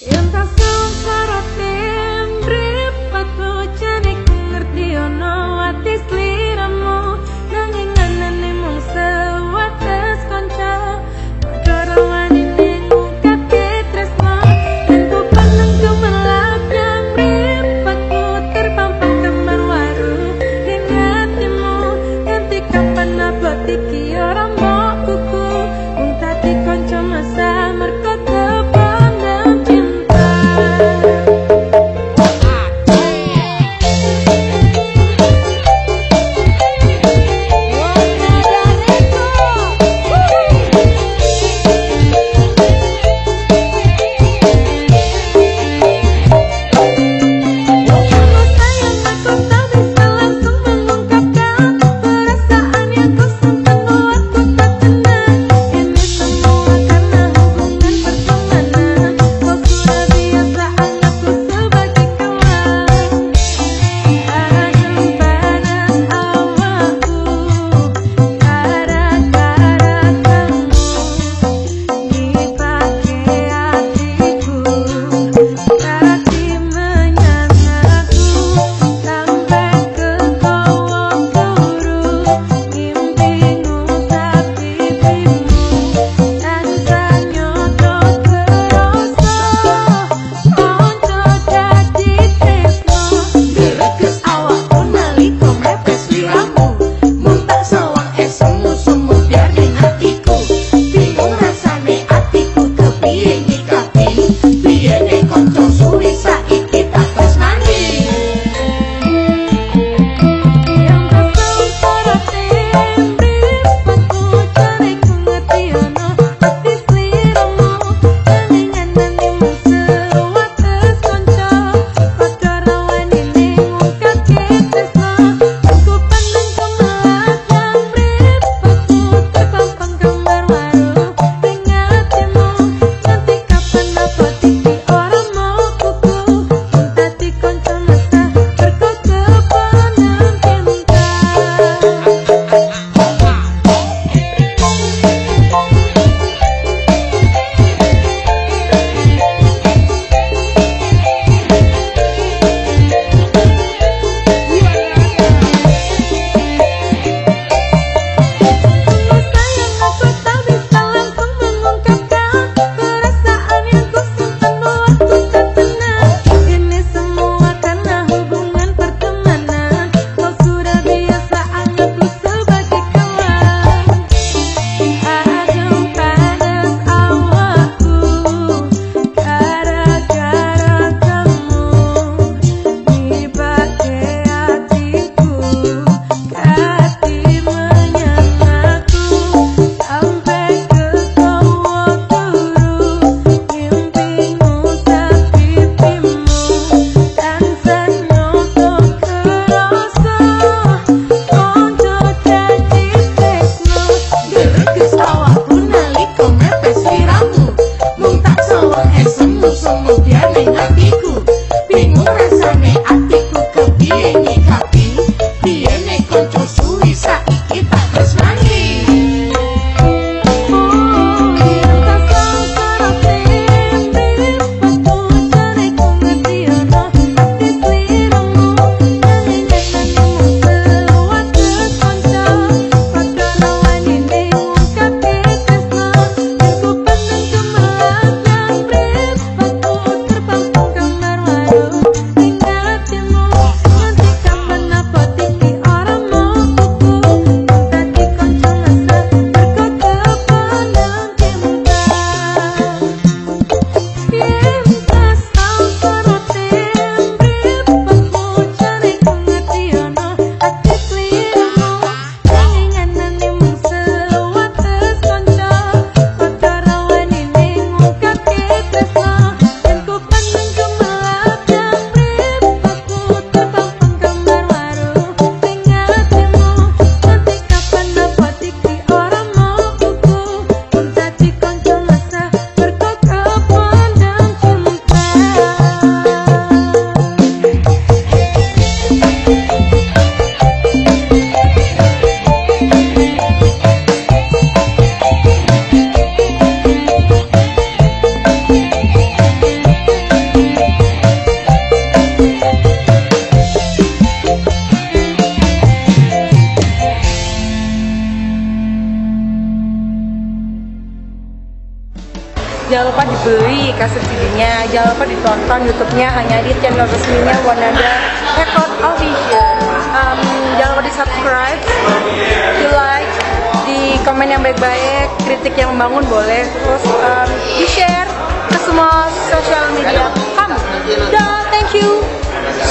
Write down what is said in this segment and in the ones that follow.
Eu não jangan lupa dibeli kaset CD-nya. Jangan lupa ditonton YouTube-nya. Hanya di channel resminya Wanada Record Official um, jangan lupa di subscribe di like di komen yang baik-baik kritik yang membangun boleh. Terus um, di share ke semua sosial media kamu. Dah thank you.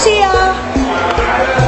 See ya